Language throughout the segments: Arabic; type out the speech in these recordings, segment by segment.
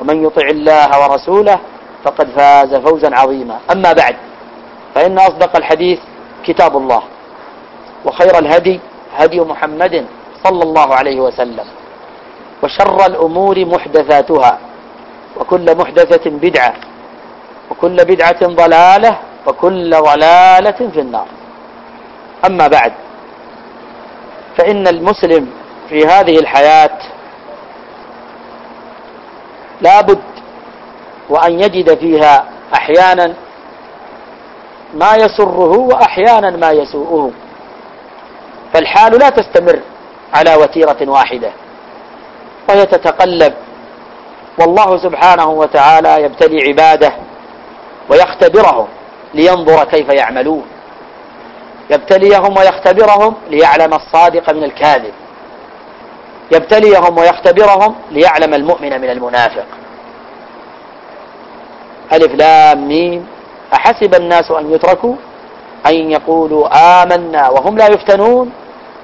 ومن يطع الله ورسوله فقد فاز فوزا عظيما. أما بعد فإن أصدق الحديث كتاب الله وخير الهدي هدي محمد صلى الله عليه وسلم وشر الأمور محدثاتها وكل محدثة بدعة وكل بدعة ضلالة وكل ضلالة في النار. أما بعد فإن المسلم في هذه الحياة لابد وأن يجد فيها أحيانا ما يسره وأحيانا ما يسوءه. فالحال لا تستمر على وتيرة واحدة وهي تتقلب. والله سبحانه وتعالى يبتلي عباده ويختبرهم لينظر كيف يعملون. يبتليهم ويختبرهم ليعلم الصادق من الكاذب. يبتليهم ويختبرهم ليعلم المؤمن من المنافق. ألف لام ميم. أحسب الناس أن يتركوا؟ أن يقولوا آمنا وهم لا يفتنون.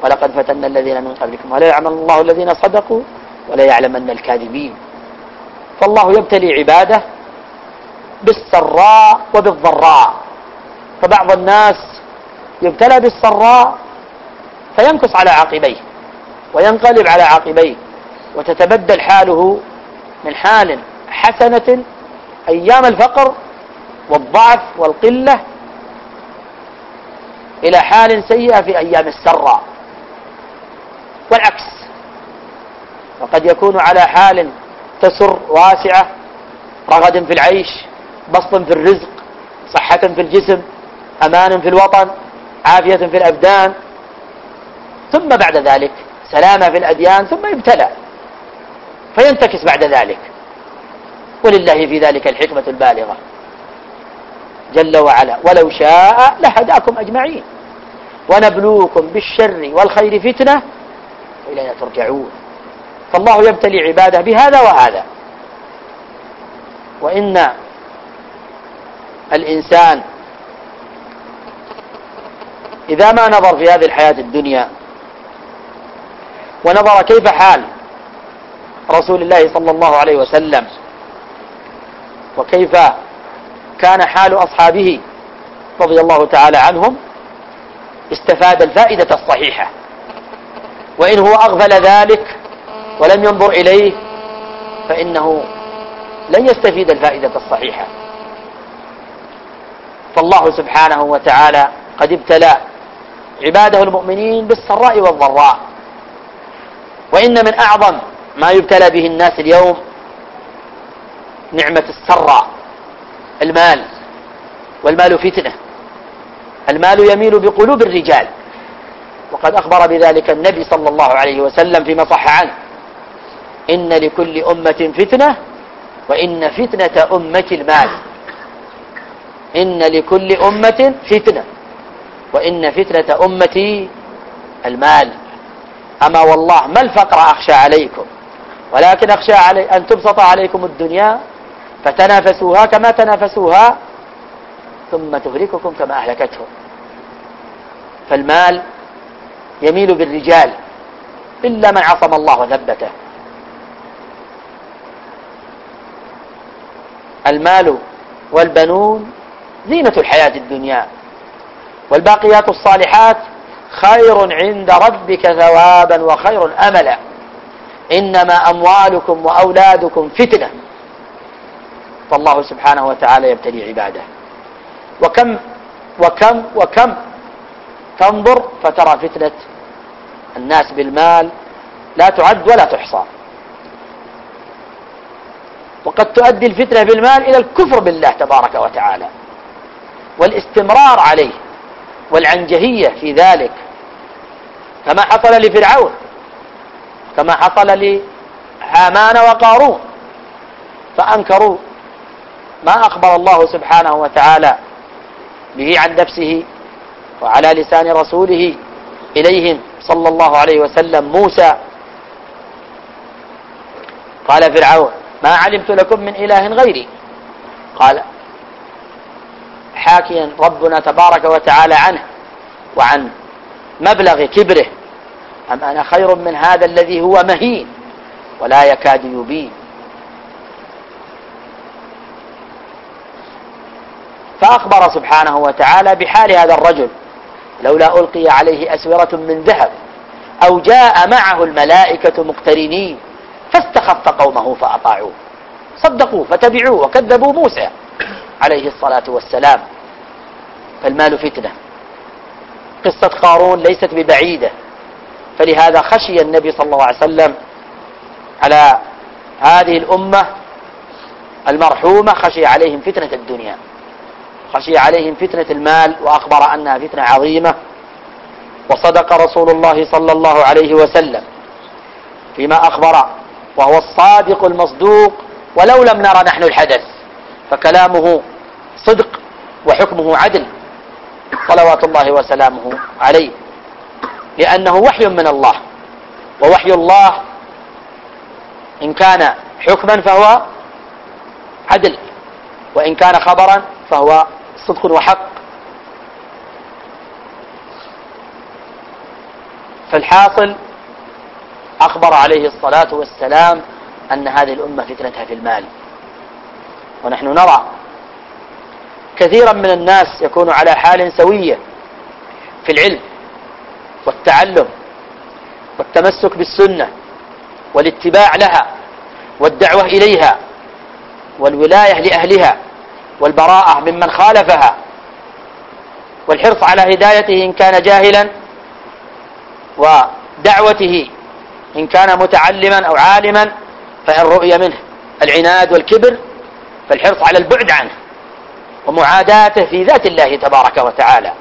ولقد فتنا الذين من قبلكم. ولا يعلم الله الذين صدقوا ولا يعلمن الكاذبين. فالله يبتلي عباده بالسراء وبالضراء. فبعض الناس يبتلى بالسراء فينكص على عقبيه. وينقلب على عقبيه. وتتبدل حاله من حال حسنة أيام الفقر والضعف والقلة إلى حال سيئة في أيام السراء. والعكس. وقد يكون على حال تسر واسعة رغد في العيش بسط في الرزق صحة في الجسم أمان في الوطن عافية في الأبدان. ثم بعد ذلك سلامة في الأديان ثم يبتلى فينتكس بعد ذلك. ولله في ذلك الحكمة البالغة. جل وعلا ولو شاء لهداكم أجمعين. ونبلوكم بالشر والخير فتنة وإلينا ترجعون. فالله يبتلي عباده بهذا وهذا. وإن الإنسان إذا ما نظر في هذه الحياة الدنيا ونظر كيف حال رسول الله صلى الله عليه وسلم وكيف كان حال أصحابه رضي الله تعالى عنهم استفاد الفائدة الصحيحة. وإن هو أغفل ذلك ولم ينظر إليه فإنه لن يستفيد الفائدة الصحيحة. فالله سبحانه وتعالى قد ابتلى عباده المؤمنين بالسراء والضراء. وإن من أعظم ما يبتلى به الناس اليوم نعمة السراء المال والمال فتنة. المال يميل بقلوب الرجال. وقد أخبر بذلك النبي صلى الله عليه وسلم فيما صح عنه. إن لكل أمة فتنة وإن فتنة أمة المال. إن لكل أمة فتنة وإن فتنة أمتي المال. أما والله ما الفقر أخشى عليكم؟ ولكن أخشى علي أن تبسط عليكم الدنيا فتنافسوها كما تنافسوها ثم تهلككم كما أهلكتهم. فالمال يميل بالرجال إلا من عصم الله وثبته المال والبنون زينة الحياة الدنيا والباقيات الصالحات خير عند ربك ثوابا وخير أملا. إنما أموالكم وأولادكم فتنة. فالله سبحانه وتعالى يبتلي عباده. وكم وكم وكم؟ تنظر فترى فتنة الناس بالمال. لا تعد ولا تحصى. وقد تؤدي الفتنة بالمال إلى الكفر بالله تبارك وتعالى. والاستمرار عليه. والعنجهية في ذلك. كما حصل لفرعون كما حصل لهامان وقارون. فأنكروا ما أخبر الله سبحانه وتعالى به عن نفسه وعلى لسان رسوله إليهم صلى الله عليه وسلم. موسى قال فرعون ما علمت لكم من إله غيري. قال حاكيا ربنا تبارك وتعالى عنه وعن مبلغ كبره. أم أنا خير من هذا الذي هو مهين ولا يكاد يبين. فأخبر سبحانه وتعالى بحال هذا الرجل لولا ألقي عليه أسورة من ذهب أو جاء معه الملائكة مقترنين فاستخف قومه فأطاعوه. صدقوه فتبعوه وكذبوا موسى. عليه الصلاة والسلام. فالمال فتنة. قصة قارون ليست ببعيدة. فلهذا خشي النبي صلى الله عليه وسلم على هذه الأمة المرحومة خشي عليهم فتنة الدنيا. خشي عليهم فتنة المال وأخبر أنها فتنة عظيمة. وصدق رسول الله صلى الله عليه وسلم فيما أخبر وهو الصادق المصدوق ولو لم نرى نحن الحدث. فكلامه صدق وحكمه عدل. صلوات الله وسلامه عليه. لأنه وحي من الله. ووحي الله إن كان حكما فهو عدل. وإن كان خبرا فهو صدق وحق. فالحاصل أخبر عليه الصلاة والسلام أن هذه الأمة فتنتها في المال. ونحن نرى كثيرا من الناس يكون على حال سوية في العلم والتعلم والتمسك بالسنة والاتباع لها والدعوة إليها والولاية لأهلها والبراءة ممن خالفها والحرص على هدايته إن كان جاهلا ودعوته إن كان متعلما أو عالما فإن رؤي منه العناد والكبر فالحرص على البعد عنه. ومعاداته في ذات الله تبارك وتعالى.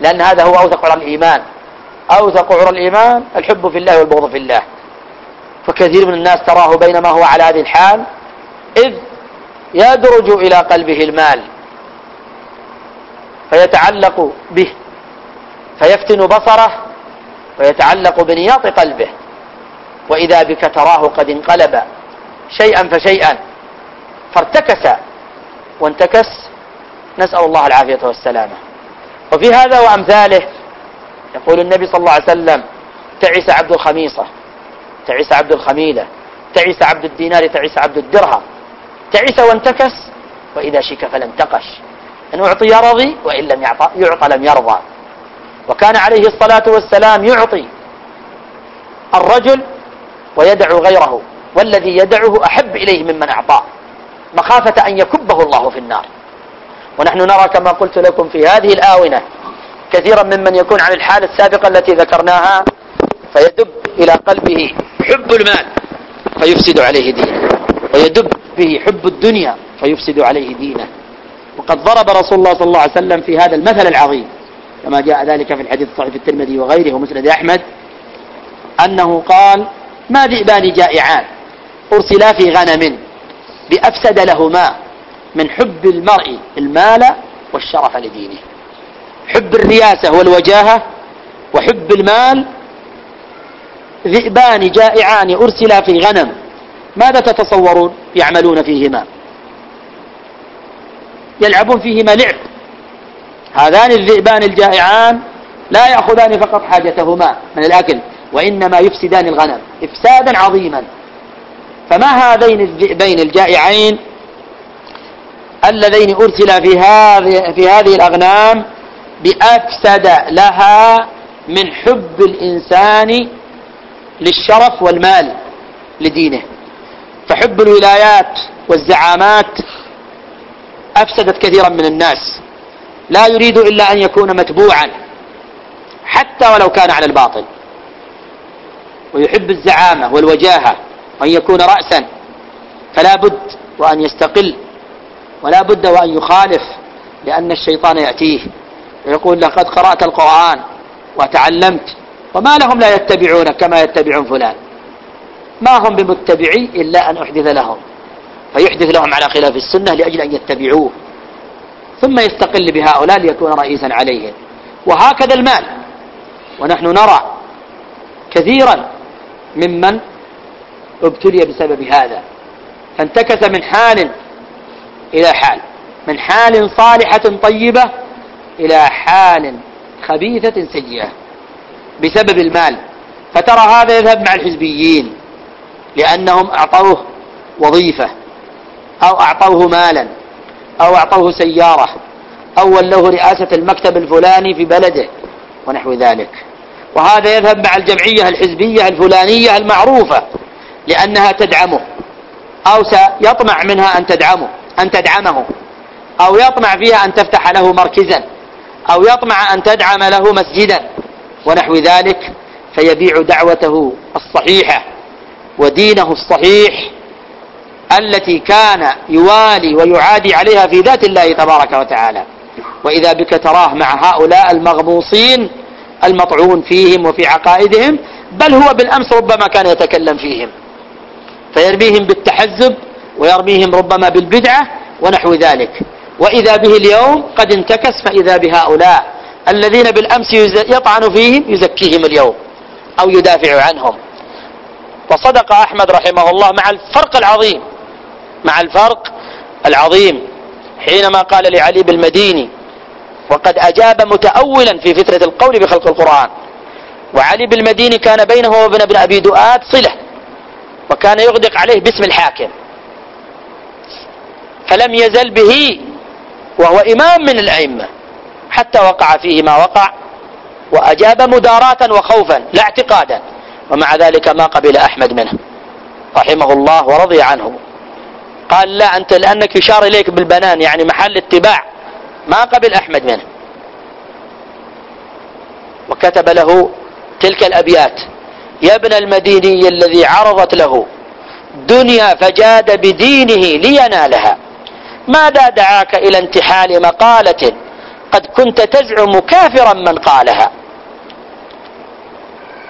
لأن هذا هو أوثق عرى الإيمان. أوثق عرى الإيمان الحب في الله والبغض في الله. فكثير من الناس تراه بينما هو على هذه الحال. إذ يدرج إلى قلبه المال. فيتعلق به. فيفتن بصره. ويتعلق بنياط قلبه. وإذا بك تراه قد انقلب. شيئا فشيئا. فارتكس. وانتكس نسأل الله العافية والسلامة. وفي هذا وأمثاله يقول النبي صلى الله عليه وسلم تعس عبد الخميصة تعس عبد الخميلة تعس عبد الدينار تعس عبد الدرهم تعس وانتكس وإذا شك فلم تقش. إن أعطي رضي وإن لم يعطى, يعطى لم يرضى. وكان عليه الصلاة والسلام يعطي الرجل ويدع غيره والذي يدعه أحب إليه ممن أعطاه مخافة أن يكبه الله في النار. ونحن نرى كما قلت لكم في هذه الآونة كثيرا ممن يكون عن الحالة السابقة التي ذكرناها فيدب إلى قلبه حب المال فيفسد عليه دينه. ويدب به حب الدنيا فيفسد عليه دينه. وقد ضرب رسول الله صلى الله عليه وسلم في هذا المثل العظيم كما جاء ذلك في الحديث الصحيح الترمذي وغيره ومسند أحمد أنه قال ما ذئبان جائعان أرسلا في غنم بأفسد لهما من حب المرء المال والشرف لدينه. حب الرياسة والوجاهة وحب المال ذئبان جائعان أرسلا في غنم ماذا تتصورون يعملون فيهما؟ يلعبون فيهما لعب. هذان الذئبان الجائعان لا يأخذان فقط حاجتهما من الأكل وإنما يفسدان الغنم إفسادا عظيما. فما هذين الذئبين الجائعين اللذين أرسل في هذه في هذه الأغنام بأفسد لها من حب الإنسان للشرف والمال لدينه. فحب الولايات والزعامات أفسدت كثيرا من الناس. لا يريد إلا أن يكون متبوعا حتى ولو كان على الباطل. ويحب الزعامة والوجاهة وأن يكون رأسا فلا بد وأن يستقل ولا بد وأن يخالف لأن الشيطان يأتيه ويقول لقد قرأت القرآن وتعلمت وما لهم لا يتبعونك كما يتبعون فلان. ما هم بمتبعي إلا أن أحدث لهم فيحدث لهم على خلاف السنة لأجل أن يتبعوه. ثم يستقل بهؤلاء ليكون رئيسا عليهم. وهكذا المال. ونحن نرى كثيرا ممن ابتلي بسبب هذا فانتكس من حال إلى حال. من حال صالحة طيبة إلى حال خبيثة سيئة بسبب المال. فترى هذا يذهب مع الحزبيين لأنهم أعطوه وظيفة أو أعطوه مالا أو أعطوه سيارة أو ولوه رئاسة المكتب الفلاني في بلده ونحو ذلك. وهذا يذهب مع الجمعية الحزبية الفلانية المعروفة لأنها تدعمه أو سيطمع منها أن تدعمه. أن تدعمه أو يطمع فيها أن تفتح له مركزا أو يطمع أن تدعم له مسجدا. ونحو ذلك فيبيع دعوته الصحيحة ودينه الصحيح التي كان يوالي ويعادي عليها في ذات الله تبارك وتعالى. وإذا بك تراه مع هؤلاء المغموصين المطعون فيهم وفي عقائدهم بل هو بالأمس ربما كان يتكلم فيهم. فيرميهم بالتحزب ويرميهم ربما بالبدعة ونحو ذلك. وإذا به اليوم قد انتكس فإذا بهؤلاء الذين بالأمس يطعن فيهم يزكيهم اليوم أو يدافع عنهم. وصدق أحمد رحمه الله مع الفرق العظيم مع الفرق العظيم حينما قال لعلي بالمديني وقد أجاب متأولا في فترة القول بخلق القرآن وعلي بالمديني كان بينه وبين ابن أبي دؤاد صلة وكان يغدق عليه باسم الحاكم. فلم يزل به وهو إمام من الأئمة حتى وقع فيه ما وقع وأجاب مداراة وخوفا لا اعتقادا ومع ذلك ما قبل أحمد منه رحمه الله ورضي عنه. قال لا أنت لأنك يشار إليك بالبنان يعني محل اتباع ما قبل أحمد منه. وكتب له تلك الأبيات يا ابن المديني الذي عرضت له دنيا فجاد بدينه لينالها. ماذا دعاك إلى انتحال مقالة قد كنت تزعم كافرا من قالها؟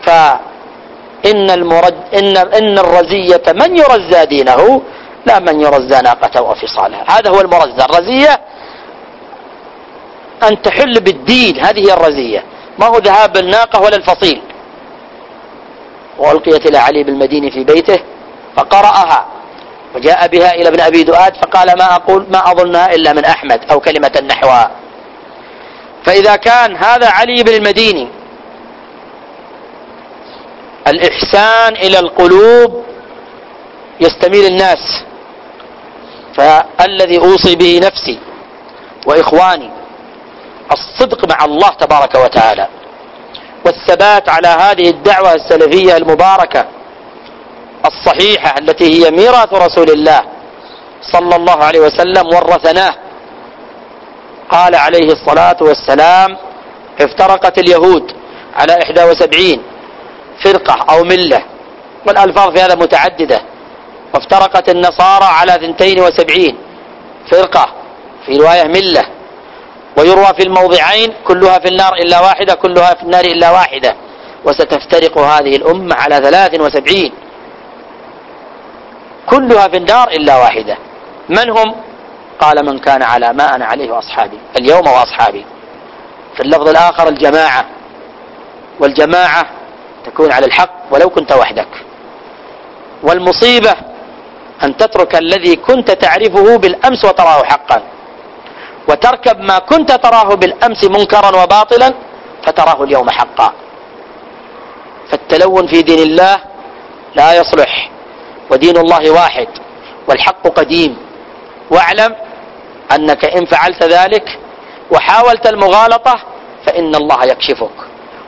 فإن المرد إن, إن الرزية من يرزى دينه؟ لا من يرزى ناقته وفصالها هذا هو المرزى. الرزية أن تحل بالدين هذه هي الرزية. ما هو ذهاب الناقة ولا الفصيل؟ وألقيت إلى علي بالمدينة في بيته فقرأها. وجاء بها إلى ابن أبي دؤاد فقال ما أقول ما أظنها إلا من أحمد أو كلمة نحوها. فإذا كان هذا علي بن المديني الإحسان إلى القلوب يستميل الناس فالذي أوصي به نفسي وإخواني الصدق مع الله تبارك وتعالى والثبات على هذه الدعوة السلفية المباركة الصحيحة التي هي ميراث رسول الله صلى الله عليه وسلم ورثناه. قال عليه الصلاة والسلام افترقت اليهود على إحدى وسبعين فرقة أو ملة والألفاظ في هذا متعددة. وافترقت النصارى على ثنتين وسبعين فرقة في رواية ملة ويروى في الموضعين كلها في النار إلا واحدة كلها في النار إلا واحدة. وستفترق هذه الأمة على ثلاث وسبعين. كلها في النار إلا واحدة. من هم؟ قال من كان على ما أنا عليه وأصحابي اليوم وأصحابي. في اللفظ الآخر الجماعة. والجماعة تكون على الحق ولو كنت وحدك. والمصيبة أن تترك الذي كنت تعرفه بالأمس وتراه حقا. وتركب ما كنت تراه بالأمس منكرا وباطلا فتراه اليوم حقا. فالتلون في دين الله لا يصلح. ودين الله واحد والحق قديم. واعلم أنك إن فعلت ذلك وحاولت المغالطة فإن الله يكشفك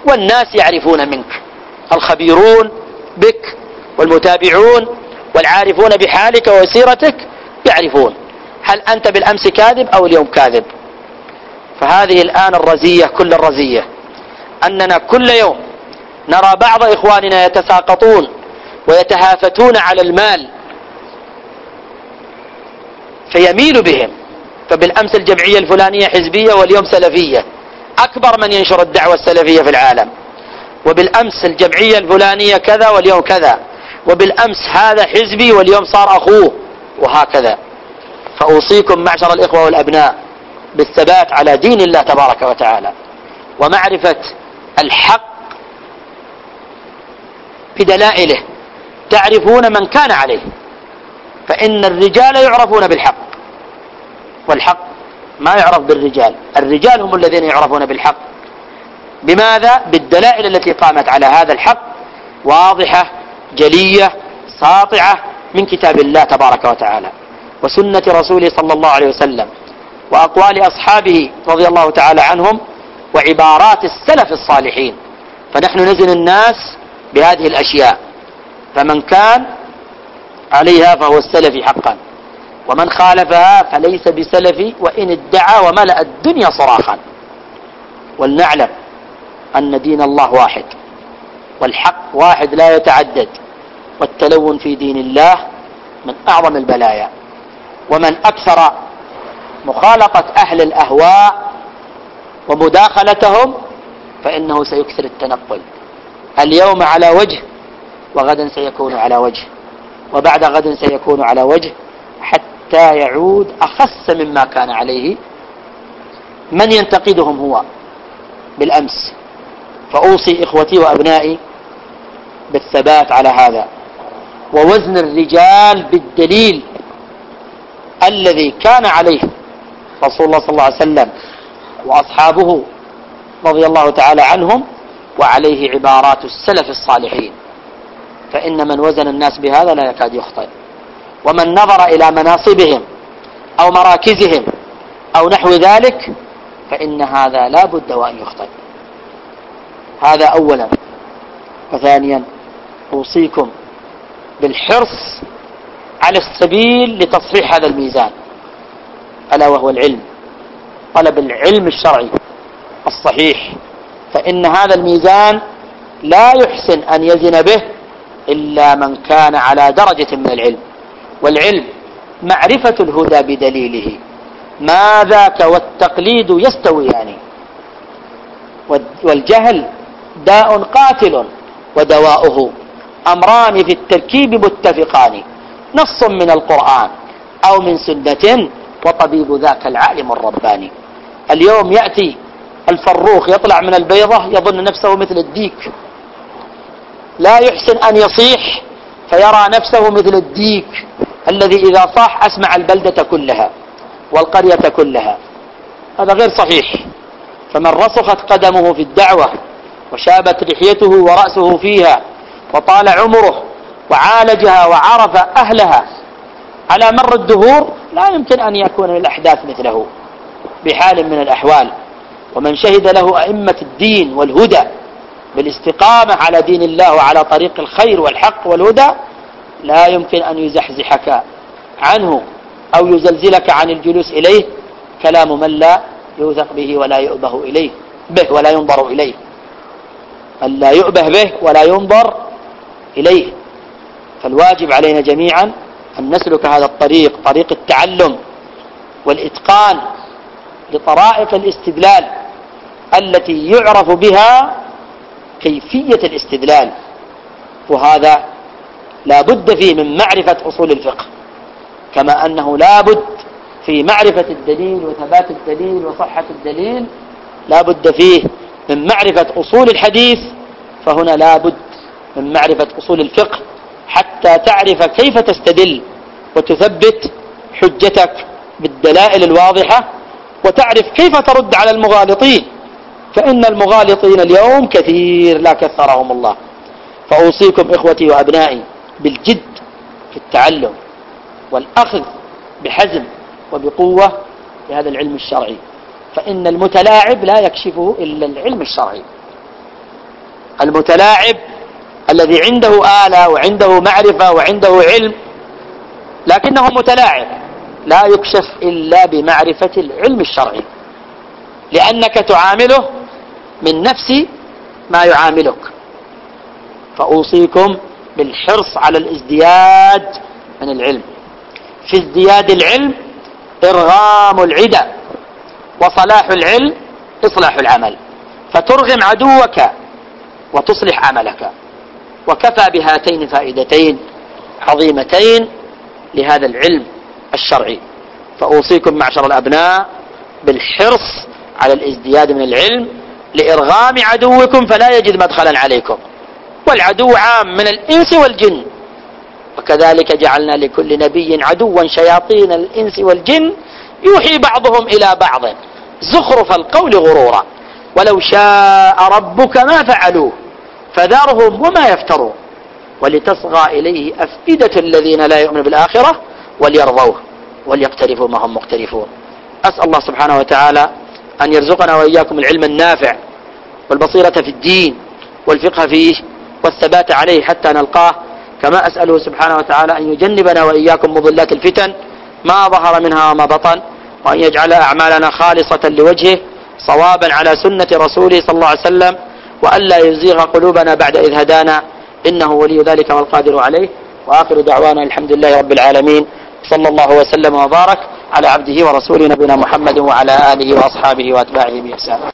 والناس يعرفون منك. الخبيرون بك والمتابعون والعارفون بحالك وسيرتك يعرفون. هل أنت بالأمس كاذب أو اليوم كاذب؟ فهذه الآن الرزية كل الرزية. أننا كل يوم نرى بعض إخواننا يتساقطون ويتهافتون على المال فيميل بهم. فبالأمس الجمعية الفلانية حزبية واليوم سلفية. أكبر من ينشر الدعوة السلفية في العالم. وبالأمس الجمعية الفلانية كذا واليوم كذا. وبالأمس هذا حزبي واليوم صار أخوه وهكذا. فأوصيكم معشر الإخوة والأبناء بالثبات على دين الله تبارك وتعالى. ومعرفة الحق بدلائله. تعرفون من كان عليه. فإن الرجال يعرفون بالحق. والحق ما يعرف بالرجال. الرجال هم الذين يعرفون بالحق. بماذا؟ بالدلائل التي قامت على هذا الحق. واضحة جلية ساطعة من كتاب الله تبارك وتعالى. وسنة رسوله صلى الله عليه وسلم. وأقوال أصحابه رضي الله تعالى عنهم. وعبارات السلف الصالحين. فنحن نزن الناس بهذه الأشياء. فمن كان عليها فهو السلفي حقا. ومن خالفها فليس بسلفي وإن ادعى وملأ الدنيا صراخا. ولنعلم أن دين الله واحد والحق واحد لا يتعدد والتلون في دين الله من أعظم البلايا. ومن أكثر مخالطة أهل الأهواء ومداخلتهم فإنه سيكثر التنقل. اليوم على وجه وغدا سيكون على وجه وبعد غد سيكون على وجه حتى يعود أخس مما كان عليه. من ينتقدهم هو؟ بالأمس. فأوصي إخوتي وأبنائي بالثبات على هذا. ووزن الرجال بالدليل الذي كان عليه رسول الله صلى الله عليه وسلم وأصحابه رضي الله تعالى عنهم وعليه عبارات السلف الصالحين. فإن من وزن الناس بهذا لا يكاد يخطئ. ومن نظر إلى مناصبهم أو مراكزهم أو نحو ذلك فإن هذا لا بد وأن يخطئ. هذا أولا. وثانيا أوصيكم بالحرص على السبيل لتصحيح هذا الميزان ألا وهو العلم. طلب العلم الشرعي الصحيح. فإن هذا الميزان لا يحسن أن يزن به إلا من كان على درجة من العلم. والعلم معرفة الهدى بدليله. ما ذاك والتقليد يستويان والجهل داء قاتل ودواؤه. أمران في التركيب متفقان. نص من القرآن أو من سنة وطبيب ذاك العالم الرباني. اليوم يأتي الفروخ يطلع من البيضة يظن نفسه مثل الديك. لا يحسن أن يصيح فيرى نفسه مثل الديك الذي إذا صاح أسمع البلدة كلها والقرية كلها. هذا غير صحيح. فمن رسخت قدمه في الدعوة وشابت لحيته ورأسه فيها وطال عمره وعالجها وعرف أهلها على مر الدهور لا يمكن أن يكون الأحداث مثله بحال من الأحوال. ومن شهد له أئمة الدين والهدى بالاستقامة على دين الله وعلى طريق الخير والحق والهدى لا يمكن أن يزحزحك عنه أو يزلزلك عن الجلوس إليه. كلام من لا يوثق به ولا يؤبه إليه به ولا ينظر إليه. من لا يؤبه به ولا ينظر إليه. فالواجب علينا جميعا أن نسلك هذا الطريق طريق التعلم والإتقان لطرائق الاستدلال التي يعرف بها كيفية الاستدلال وهذا لا بد فيه من معرفة أصول الفقه كما أنه لا بد في معرفة الدليل وثبات الدليل وصحة الدليل لا بد فيه من معرفة أصول الحديث فهنا لا بد من معرفة أصول الفقه حتى تعرف كيف تستدل وتثبت حجتك بالدلائل الواضحة وتعرف كيف ترد على المغالطين. فإن المغالطين اليوم كثير لا كثرهم الله. فأوصيكم إخوتي وأبنائي بالجد في التعلم والأخذ بحزم وبقوة لهذا العلم الشرعي. فإن المتلاعب لا يكشفه إلا العلم الشرعي. المتلاعب الذي عنده آلة وعنده معرفة وعنده علم لكنه متلاعب لا يكشف إلا بمعرفة العلم الشرعي. لأنك تعامله من نفس ما يعاملك. فأوصيكم بالحرص على الازدياد من العلم. في ازدياد العلم إرغام العدى وصلاح العلم إصلاح العمل. فترغم عدوك وتصلح عملك. وكفى بهاتين فائدتين عظيمتين لهذا العلم الشرعي. فأوصيكم معشر الأبناء بالحرص على الازدياد من العلم لإرغام عدوكم فلا يجد مدخلا عليكم. والعدو عام من الإنس والجن. وكذلك جعلنا لكل نبي عدوا شياطين الإنس والجن. يوحي بعضهم إلى بعض. زخرف القول غرورا. ولو شاء ربك ما فعلوه فذرهم وما يفترون. ولتصغى إليه أفئدة الذين لا يؤمنون بالآخرة وليرضوه وليقترفوا ما هم مقترفون. أسأل الله سبحانه وتعالى أن يرزقنا وإياكم العلم النافع والبصيرة في الدين والفقه فيه والثبات عليه حتى نلقاه. كما أسأله سبحانه وتعالى أن يجنبنا وإياكم مضلات الفتن ما ظهر منها وما بطن وأن يجعل أعمالنا خالصة لوجهه صوابا على سنة رسوله صلى الله عليه وسلم وألا يزيغ قلوبنا بعد إذ هدانا. إنه ولي ذلك والقادر عليه. وآخر دعوانا الحمد لله رب العالمين. صلى الله وسلم وبارك. على عبده ورسوله نبينا محمد وعلى آله وأصحابه وأتباعه بإحسان.